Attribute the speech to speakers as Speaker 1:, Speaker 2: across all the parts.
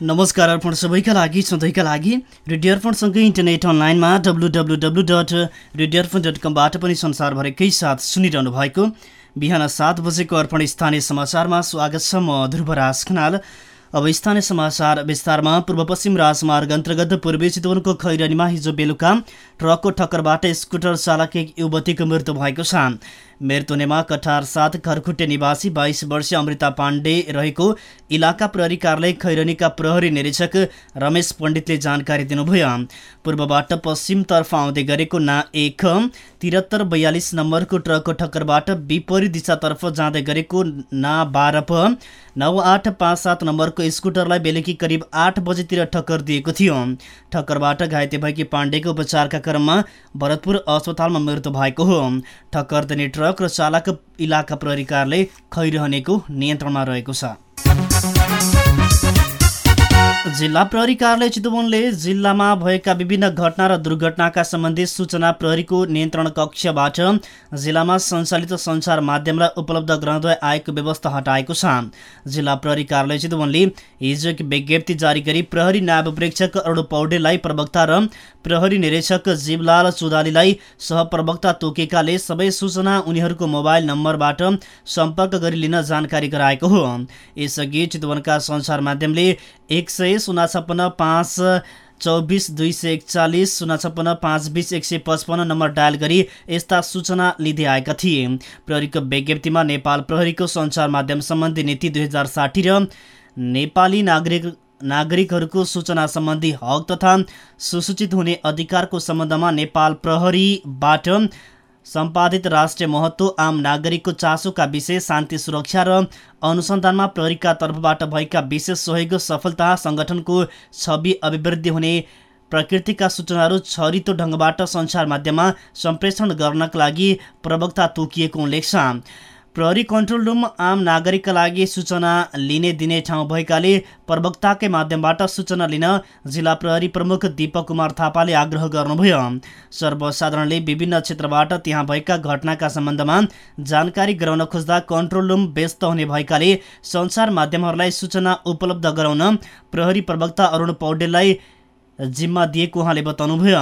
Speaker 1: नमस्कार अर्पण सबैका लागि सधैँका लागि। रेडियो अर्पणसँगै इन्टरनेट अनलाइनमा W W W dot radio Arpan dot कमबाट पनि संसारभरिकै साथ सुनिरहनु भएको बिहान सात बजेको अर्पण स्थानीय समाचारमा स्वागत छ म ध्रुवराज खनाल। अब स्थानीय समाचार विस्तारमा पूर्व पश्चिम राजमार्ग अन्तर्गत पूर्वी चितवनको खैरनीमा हिजो बेलुका ट्रकको ठक्करबाट स्कुटर चालक एक युवतीको मृत्यु भएको छ। मृत्युनेमा कठार साथ घरखुट्टे निवासी बाइस वर्षीय अमृता पाण्डे रहेको इलाका प्रहरी कार्यालय खैरनीका प्रहरी निरीक्षक रमेश पण्डितले जानकारी दिनुभयो। पूर्वबाट पश्चिमतर्फ आउँदै गरेको ना एक तिहत्तर बयालिस नम्बरको ट्रकको ठक्करबाट विपरीत दिशातर्फ जाँदै गरेको ना बाह्र प नौ आठ पाँच सात नम्बरको स्कुटरलाई बेलुकी करिब आठ बजेतिर ठक्कर दिएको थियो। ठक्करबाट घाइते भएकी पाण्डेको उपचारका क्रममा भरतपुर अस्पतालमा मृत्यु भएको हो। ठक्कर दिने ट्रक ट्रक र चालक इलाका प्रहरी कार्यालय खैरहनेको नियन्त्रणमा रहेको छ। जिल्ला प्रहरी कार्यालय चितवनले जिल्लामा भएका विभिन्न घटना र दुर्घटनाका सम्बन्धी सूचना प्रहरीको नियन्त्रण कक्षबाट जिल्लामा सञ्चालित सञ्चार माध्यमलाई उपलब्ध गराउँदै आएको व्यवस्था हटाएको छ। जिल्ला प्रहरी कार्यालय चितवनले हिजो एक विज्ञप्ति जारी गरी प्रहरी नायब प्रेक्षक अरुण पौडेललाई प्रवक्ता र प्रहरी निरीक्षक जीवलाल चौधालीलाई सहप्रवक्ता तोकेकाले सबै सूचना उनीहरूको मोबाइल नम्बरबाट सम्पर्क गरी लिन जानकारी गराएको हो। यसअघि चितवनका सञ्चार माध्यमले एक सय शून्य छप्पन्न पाँच चौबिस दुई सय एकचालिस शून्य छप्पन्न पाँच बिस एक सय पचपन्न नम्बर डायल गरी यस्ता सूचना लिँदै आएका थिए। प्रहरीको विज्ञप्तिमा नेपाल प्रहरीको सञ्चार माध्यम सम्बन्धी नीति दुई हजार साठी र नेपाली नागरिक नागरिकहरूको सूचना सम्बन्धी हक तथा सुसूचित हुने अधिकारको सम्बन्धमा नेपाल प्रहरीबाट सम्पादित राष्ट्रिय महत्व आम नागरिकको चासोका विषय शान्ति सुरक्षा र अनुसन्धानमा प्रहरीका तर्फबाट भएका विशेष सहयोग सफलता सङ्गठनको छवि अभिवृद्धि हुने प्रकृतिका सूचनाहरू छरितो ढङ्गबाट सञ्चार माध्यममा सम्प्रेषण गर्नका लागि प्रवक्ता तोकिएको उल्लेख छ प्रहरी कन्ट्रोल रुम आम नागरिकका लागि सूचना लिने दिने ठाउँ भएकाले प्रवक्ताकै माध्यमबाट सूचना लिन जिल्ला प्रहरी प्रमुख दीपक कुमार थापाले आग्रह गर्नुभयो। सर्वसाधारणले विभिन्न क्षेत्रबाट त्यहाँ भएका घटनाका सम्बन्धमा जानकारी गराउन खोज्दा कन्ट्रोल रुम व्यस्त हुने भएकाले सञ्चार माध्यमहरूलाई सूचना उपलब्ध गराउन प्रहरी प्रवक्ता अरुण पौडेललाई जिम्मा दिएको उहाँले बताउनुभयो।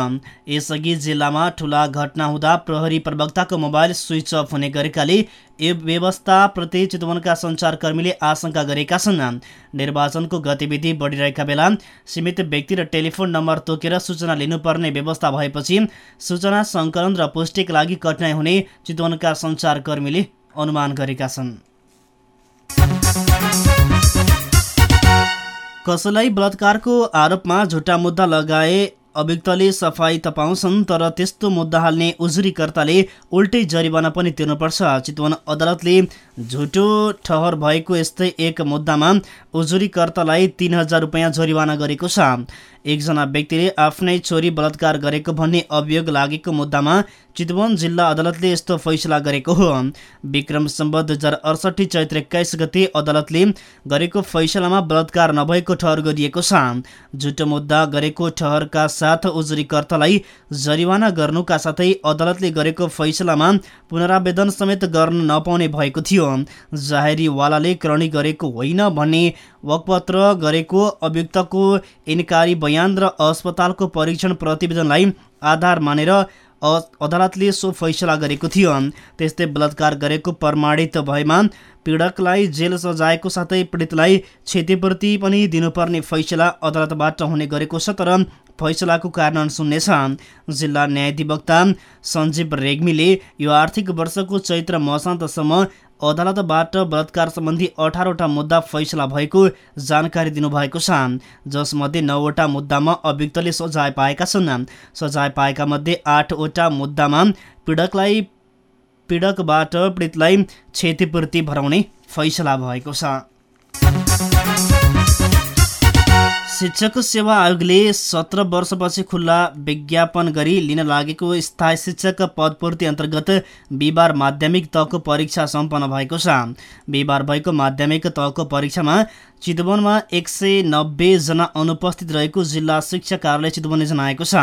Speaker 1: यसअघि जिल्लामा ठुला घटना हुँदा प्रहरी प्रवक्ताको मोबाइल स्विच अफ हुने गरेकाले यो व्यवस्थाप्रति चितवनका सञ्चारकर्मीले आशंका गरेका छन्। निर्वाचनको गतिविधि बढिरहेका बेला सीमित व्यक्ति र टेलिफोन नम्बर तोकेर सूचना लिनुपर्ने व्यवस्था भएपछि सूचना सङ्कलन र पुष्टिका लागि कठिनाइ हुने चितवनका सञ्चारकर्मीले अनुमान गरेका छन्। कसैलाई बलात्कारको आरोपमा झुटा मुद्दा लगाए अभियुक्तले सफाई तपाउँछन् तर त्यस्तो मुद्दा हाल्ने उजुरीकर्ताले उल्टै जरिवाना पनि तिर्नुपर्छ। चितवन अदालतले झुटो ठहर भएको यस्तै एक मुद्दामा उजुरीकर्तालाई तिन हजार रुपियाँ जरिवाना गरेको छ। एकजना व्यक्तिले आफ्नै छोरी बलात्कार गरेको भन्ने अभियोग लागेको मुद्दामा चितवन जिल्ला अदालतले यस्तो फैसला गरेको हो। विक्रम सम्बद्ध दुई हजार अडसठी चैत्र एक्काइस गते अदालतले गरेको फैसलामा बलात्कार नभएको ठहर गरिएको छ। झुटो मुद्दा गरेको ठहरका साथ उजुरीकर्तालाई जरिवाना गर्नुका साथै अदालतले गरेको फैसलामा पुनरावेदन समेत गर्न नपाउने भएको थियो। जाहेरीवालाले करणी गरेको होइन भन्ने वकपत्र गरेको अभियुक्तको इन्कारी बयान र अस्पतालको परीक्षण प्रतिवेदनलाई आधार मानेर अदालतले सो फैसला गरेको थियो। त्यस्तै बलात्कार गरेको प्रमाणित भएमा पीडकलाई जेल सजायको साथै पीडितलाई क्षतिपूर्ति पनि दिनुपर्ने फैसला अदालतबाट हुने गरेको छ तर फैसलाको कारण सुन्नेछ जिल्ला न्यायाधिवक्ता सञ्जीव रेग्मीले यो आर्थिक वर्षको चैत्र मसान्तसम्म अदालतबाट बलात्कार सम्बन्धी अठारवटा मुद्दा फैसला भएको जानकारी दिनुभएको छ। जसमध्ये नौवटा मुद्दामा अभियुक्तले सजाय पाएका छन्। सजाय पाएका मध्ये आठवटा मुद्दामा पीडकलाई पीडकबाट पीडितलाई क्षतिपूर्ति भराउने फैसला भएको छ। शिक्षक सेवा आयोगले सत्र वर्षपछि खुल्ला विज्ञापन गरी लिन लागेको स्थायी शिक्षक पदपूर्ति अन्तर्गत बिहिबार माध्यमिक तहको परीक्षा सम्पन्न भएको छ। बिहिबार भएको माध्यमिक तहको परीक्षामा चितवनमा एक सय नब्बेजना अनुपस्थित रहेको जिल्ला शिक्षा कार्यालय चितवनले जनाएको छ।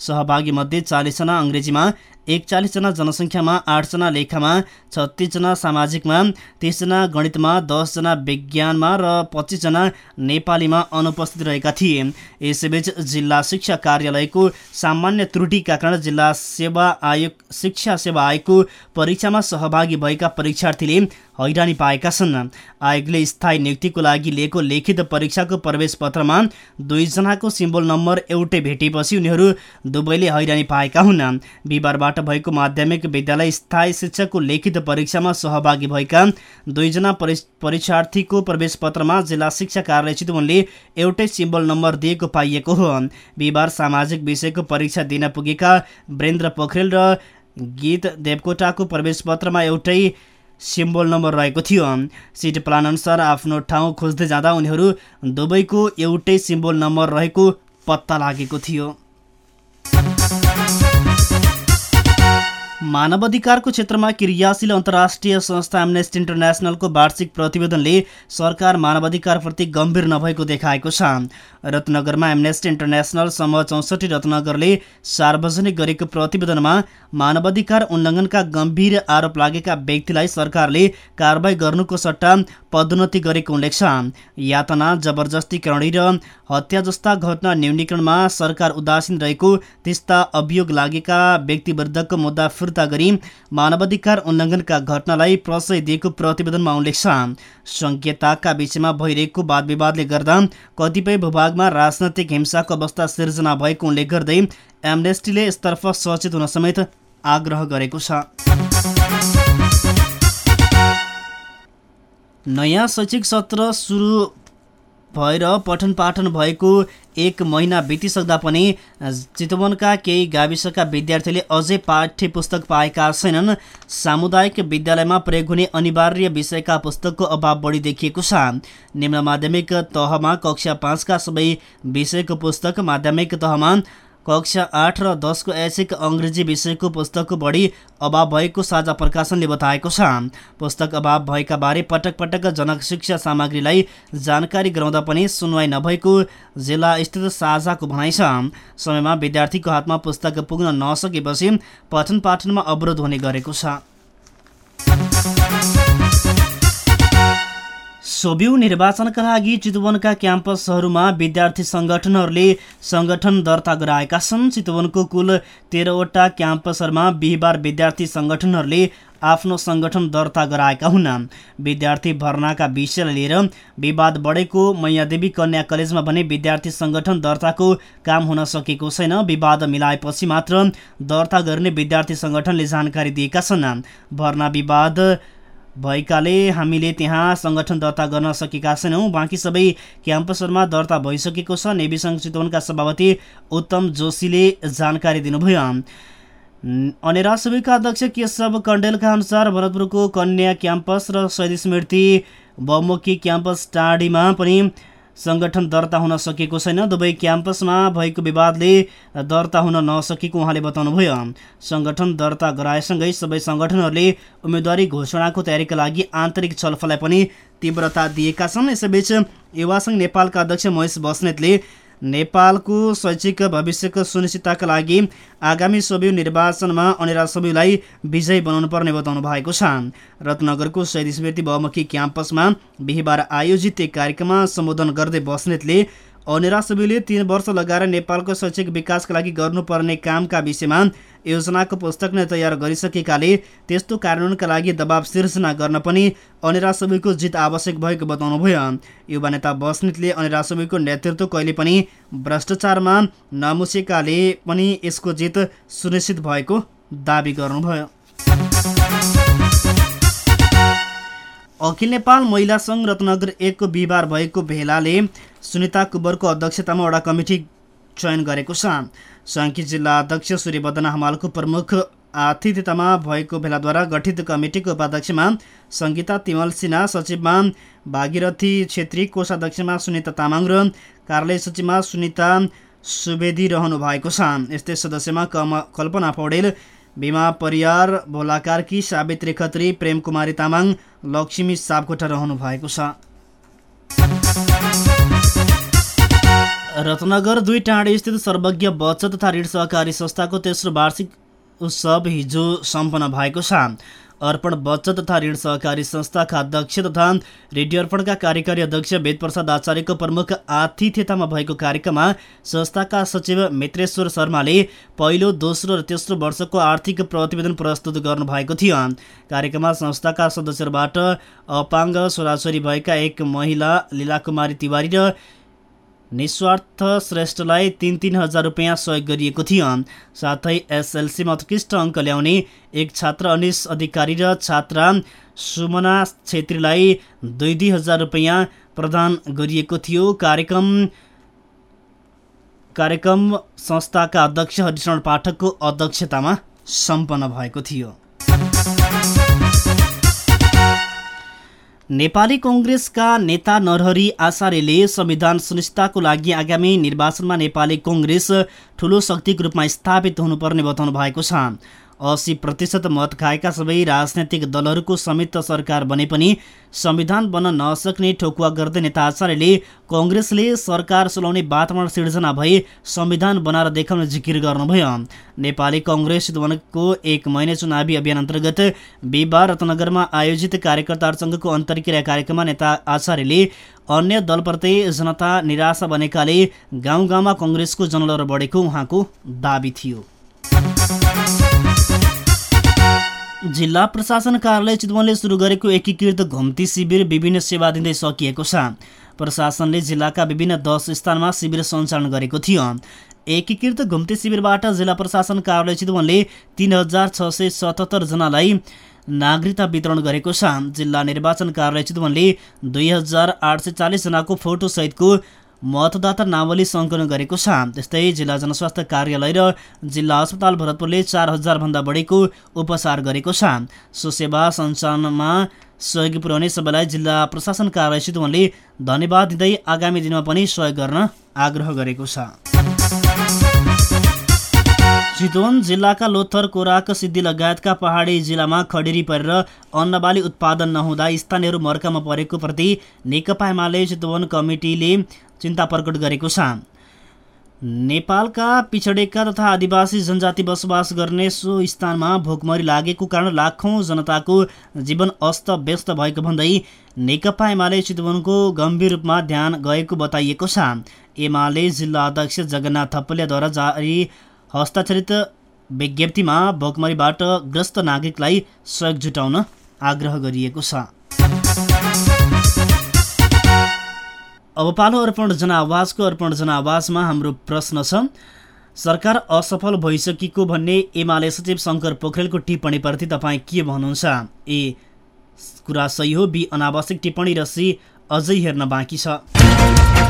Speaker 1: सहभागी मध्ये चालिसजना अङ्ग्रेजीमा एकचालिसजना जनसङ्ख्यामा आठजना लेखामा छत्तिसजना सामाजिकमा तिसजना गणितमा दसजना विज्ञानमा र पच्चिसजना नेपालीमा अनुपस्थित रहेका थिए। यसैबीच जिल्ला शिक्षा कार्यालयको सामान्य त्रुटिका कारण जिल्ला सेवा आयोग शिक्षा सेवा आयोगको परीक्षामा सहभागी भएका परीक्षार्थीले हैरानी पाएका छन्। आयोगले स्थायी नियुक्तिको लागि लिएको लिखित परीक्षाको प्रवेश पत्रमा दुईजनाको सिम्बोल नम्बर एउटै भेटेपछि उनीहरू दुवैले हैरानी पाएका हुन्। बिहिबारबाट भएको माध्यमिक विद्यालय स्थायी शिक्षकको लिखित परीक्षामा सहभागी भएका दुईजना परीक्षार्थीको प्रवेश पत्रमा जिल्ला शिक्षा कार्यालय चितवनले एउटै सिम्बल नम्बर दिएको पाइएको हो। बिहिबार सामाजिक विषयको परीक्षा दिन पुगेका वीरेन्द्र पोखरेल र गीत देवकोटाको प्रवेश पत्रमा एउटै सिम्बोल नम्बर रहेको थियो। सिट प्लान अनुसार आफ्नो ठाउँ खोज्दै जाँदा उनीहरू दुवैको एउटै सिम्बोल नम्बर रहेको पत्ता लागेको थियो। मानवाधिकारको क्षेत्रमा क्रियाशील अन्तर्राष्ट्रिय संस्था एमनेस्ट इन्टरनेसनलको वार्षिक प्रतिवेदनले सरकार मानवाधिकारप्रति गम्भीर नभएको देखाएको छ। रत्नगरमा एमनेस्ट इन्टरनेसनल समूह चौसठी रत्नगरले सार्वजनिक गरेको प्रतिवेदनमा मानवाधिकार उल्लङ्घनका गम्भीर आरोप लागेका व्यक्तिलाई सरकारले कारवाही गर्नुको सट्टा पदोन्नति गरेको उल्लेख छ। यातना जबरजस्ती करणी र हत्या जस्ता घटना न्यूनीकरणमा सरकार उदासीन रहेको त्यस्ता अभियोग लागेका व्यक्ति विरुद्धको मुद्दा फिर्ता गरी मानवाधिकार उल्लङ्घनका घटनालाई प्रशय दिएको प्रतिवेदनमा उल्लेख छ। संघीयताका विषयमा भइरहेको वाद विवादले गर्दा कतिपय भूभागमा राजनैतिक हिंसाको अवस्था सिर्जना भएको उल्लेख गर्दै एमनेस्टीले यसतर्फ सचेत हुन समेत आग्रह गरेको छ। नयाँ शैक्षिक सत्र सुरु भएर पठन पाठन भएको एक महिना बितिसक्दा पनि चितवनका केही गाविसका विद्यार्थीले अझै पाठ्य पुस्तक पाएका छैनन्। सामुदायिक विद्यालयमा प्रयोग हुने अनिवार्य विषयका पुस्तकको अभाव बढी देखिएको छ। निम्न माध्यमिक तहमा कक्षा पाँचका सबै विषयको पुस्तक माध्यमिक तहमा कक्षा आठ र दसको ऐच्छिक अङ्ग्रेजी विषयको पुस्तकको बढी अभाव भएको साझा प्रकाशनले बताएको छ। पुस्तक अभाव भएका बारे पटक पटक जनक शिक्षा सामग्रीलाई जानकारी गराउँदा पनि सुनवाई नभएको जिल्ला स्थित साझाको भनाइ छ। समयमा विद्यार्थीको हातमा पुस्तक पुग्न नसकेपछि पठन पाठनमा अवरोध हुने गरेको छ। सोब्यू निर्वाचनका लागि चितवनका क्याम्पसहरूमा विद्यार्थी सङ्गठनहरूले सङ्गठन दर्ता गराएका छन्। चितवनको कुल तेह्रवटा क्याम्पसहरूमा बिहिबार विद्यार्थी सङ्गठनहरूले आफ्नो सङ्गठन दर्ता गराएका हुन्। विद्यार्थी भर्नाका विषयलाई लिएर विवाद बढेको मैयादेवी कन्या कलेजमा भने विद्यार्थी सङ्गठन दर्ताको काम हुन सकेको छैन। विवाद मिलाएपछि मात्र दर्ता गर्ने विद्यार्थी सङ्गठनले जानकारी दिएका छन्। भर्ना विवाद भएकाले हामीले त्यहाँ सङ्गठन दर्ता गर्न सकेका छैनौँ। बाँकी सबै क्याम्पसहरूमा दर्ता भइसकेको छ। नेवी सङ्घ चितवनका सभापति उत्तम जोशीले जानकारी दिनुभयो। अनेरा सभा अध्यक्ष केशव कण्डेलका अनुसार भरतपुरको कन्या क्याम्पस र शहीद स्मृति बहुमुखी क्याम्पस टाँडीमा पनि सङ्गठन दर्ता हुन सकेको छैन। दुवै क्याम्पसमा भएको विवादले दर्ता हुन नसकेको उहाँले बताउनुभयो। सङ्गठन दर्ता गराएसँगै सबै सङ्गठनहरूले उम्मेदवारी घोषणाको तयारीका लागि आन्तरिक छलफललाई पनि तीव्रता दिएका छन्। यसैबीच युवा सङ्घ नेपालका अध्यक्ष महेश बस्नेतले नेपालको शैक्षिक भविष्यको सुनिश्चितताका लागि आगामी सबै निर्वाचनमा अनेरा सबैलाई विजयी बनाउनु पर्ने बताउनु भएको छ। रत्नगरको शहीद स्मृति बहुमुखी क्याम्पसमा बिहिबार आयोजित एक कार्यक्रममा सम्बोधन गर्दै बस्नेतले अनेरा सबैले तीन वर्ष लगाएर नेपालको शैक्षिक विकासका लागि गर्नुपर्ने कामका विषयमा योजनाको पुस्तक नै तयार गरिसकेकाले त्यस्तो कार्यान्वयनका लागि दबाव सिर्जना गर्न पनि अनेरा सबैको जित आवश्यक भएको बताउनुभयो युवा नेता बस्नेतले अनेरा सबैको नेतृत्व कहिले पनि भ्रष्टाचारमा नमुसेकाले पनि यसको जित सुनिश्चित भएको दावी गर्नुभयो। अखिल नेपाल महिला सङ्घ रत्नगर एकको बिहिबार भएको भेलाले सुनिता कुबरको अध्यक्षतामा वडा कमिटी चयन गरेको छ। सङ्घकी जिल्ला अध्यक्ष सूर्यवर्धन हमालको प्रमुख आतिथ्यतामा भएको भेलाद्वारा गठित कमिटीको उपाध्यक्षमा सङ्गीता तिमल सिन्हा सचिवमा भागीरथी छेत्री कोषाध्यक्षमा सुनिता तामाङ र कार्यालय सचिवमा सुनिता सुवेदी रहनु भएको छ। यस्तै सदस्यमा कल्पना पौडेल भीमा परियार भोलाकारकी सावित्री खत्री प्रेम तामाङ लक्ष्मी सापकोटा रहनु भएको छ। रत्नगर दुई टाँडी स्थित सर्वज्ञ बचत तथा ऋण सहकारी संस्थाको तेस्रो वार्षिक उत्सव हिजो सम्पन्न भएको छ। अर्पण बचत तथा ऋण सहकारी संस्थाका अध्यक्ष तथा रेडियो अर्पणका कार्यकारी अध्यक्ष वेदप्रसाद आचार्यको प्रमुख आतिथ्यतामा भएको कार्यक्रममा संस्थाका सचिव मित्रेश्वर शर्माले पहिलो दोस्रो र तेस्रो वर्षको आर्थिक प्रतिवेदन प्रस्तुत गर्नुभएको थियो। कार्यक्रममा संस्थाका सदस्यहरूबाट अपाङ्ग छोराछोरी भएका एक महिला लीलाकुमारी तिवारी र निस्वार्थ श्रेष्ठलाई तिन तिन हजार रुपियाँ सहयोग गरिएको थियो। साथै एसएलसीमा उत्कृष्ट अङ्क ल्याउने एक छात्र अनिस अधिकारी र छात्रा सुमना छेत्रीलाई दुई दुई हजार रुपियाँ प्रदान गरिएको थियो। कार्यक्रम कार्यक्रम संस्थाका अध्यक्ष हरिशरण पाठकको अध्यक्षतामा सम्पन्न भएको थियो। नेपाली कङ्ग्रेसका नेता नरहरी आचार्यले संविधान सुनिश्चितताको लागि आगामी निर्वाचनमा नेपाली कङ्ग्रेस ठूलो शक्तिको रूपमा स्थापित हुनुपर्ने बताउनु भएको छ। असी प्रतिशत मत खाएका सबै राजनैतिक दलहरूको संयुक्त सरकार बने पनि संविधान बन्न नसक्ने ठोकुवा गर्दै नेता आचार्यले कङ्ग्रेसले सरकार चलाउने वातावरण सिर्जना भई संविधान बनाएर देखाउने जिकिर गर्नुभयो। नेपाली कङ्ग्रेस चितवनको एक महिने चुनावी अभियान अन्तर्गत बिहिबार रत्नगरमा आयोजित कार्यकर्ताहरू सङ्घको अन्तर्क्रिया कार्यक्रममा नेता आचार्यले अन्य दलप्रति जनता निराशा बनेकाले गाउँ गाउँमा कङ्ग्रेसको जनलहर बढेको उहाँको दावी थियो। जिल्ला प्रशासन कार्यालय चितवनले सुरु गरेको एकीकृत घुम्ती शिविर विभिन्न सेवा दिँदै सकिएको छ। प्रशासनले जिल्लाका विभिन्न दस स्थानमा शिविर सञ्चालन गरेको थियो। एकीकृत घुम्ती शिविरबाट जिल्ला प्रशासन कार्यालय चितवनले तिन हजार छ सय सतहत्तरजनालाई नागरिकता वितरण गरेको छ। जिल्ला निर्वाचन कार्यालय चितवनले दुई हजार आठ सय चालिसजनाको फोटोसहितको मतदाता नावली सङ्कलन गरेको छ। त्यस्तै जिल्ला जनस्वास्थ्य कार्यालय र जिल्ला अस्पताल भरतपुरले चार हजारभन्दा बढीको उपचार गरेको छ। सो सेवा सञ्चालनमा सहयोगी पुर्याउने सबैलाई जिल्ला प्रशासन कार्यालय चितवनले धन्यवाद दिँदै आगामी दिनमा पनि सहयोग गर्न आग्रह गरेको छ। चितवन जिल्लाका लोथर कोराक सिद्धि लगायतका पहाडी जिल्लामा खडेरी परेर अन्नबाली उत्पादन नहुँदा स्थानीयहरू मर्कामा परेको प्रति नेकपा एमाले चितवन कमिटीले चिन्ता प्रकट गरेको छ। नेपालका पिछडेका तथा आदिवासी जनजाति बसोबास गर्ने सो स्थानमा भोकमरी लागेको कारण लाखौँ जनताको जीवन अस्त व्यस्त भएको भन्दै नेकपा एमाले चितवनको गम्भीर रूपमा ध्यान गएको बताइएको छ। एमाले जिल्ला अध्यक्ष जगन्नाथ थपलियाद्वारा जारी हस्ताक्षरित विज्ञप्तिमा भोकमरीबाट ग्रस्त नागरिकलाई सहयोग जुटाउन आग्रह गरिएको छ। अब पालो अर्पण जनआवाजको अर्पण जनआवाजमा हाम्रो प्रश्न छ सरकार असफल भइसकेको भन्ने एमाले सचिव शङ्कर पोखरेलको टिप्पणीप्रति तपाईँ के भन्नुहुन्छ? ए कुरा सही हो बी अनावश्यक टिप्पणी र सी अझै हेर्न बाँकी छ।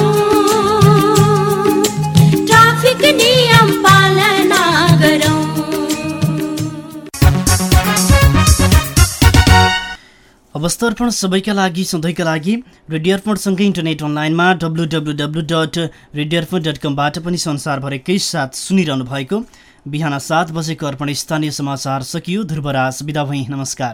Speaker 1: अवस्था सबैका लागि सधैँका लागि रेडियो अर्पणसँगै इन्टरनेट अनलाइनमा W W W dot radio Arpan dot कमबाट पनि संसारभरिकै साथ सुनिरहनु भएको बिहान सात बजेको अर्पण स्थानीय समाचार सकियो। ध्रुवराज बिदा भई। नमस्कार।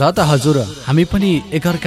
Speaker 2: ल त हजुर हामी पनि एकअर्का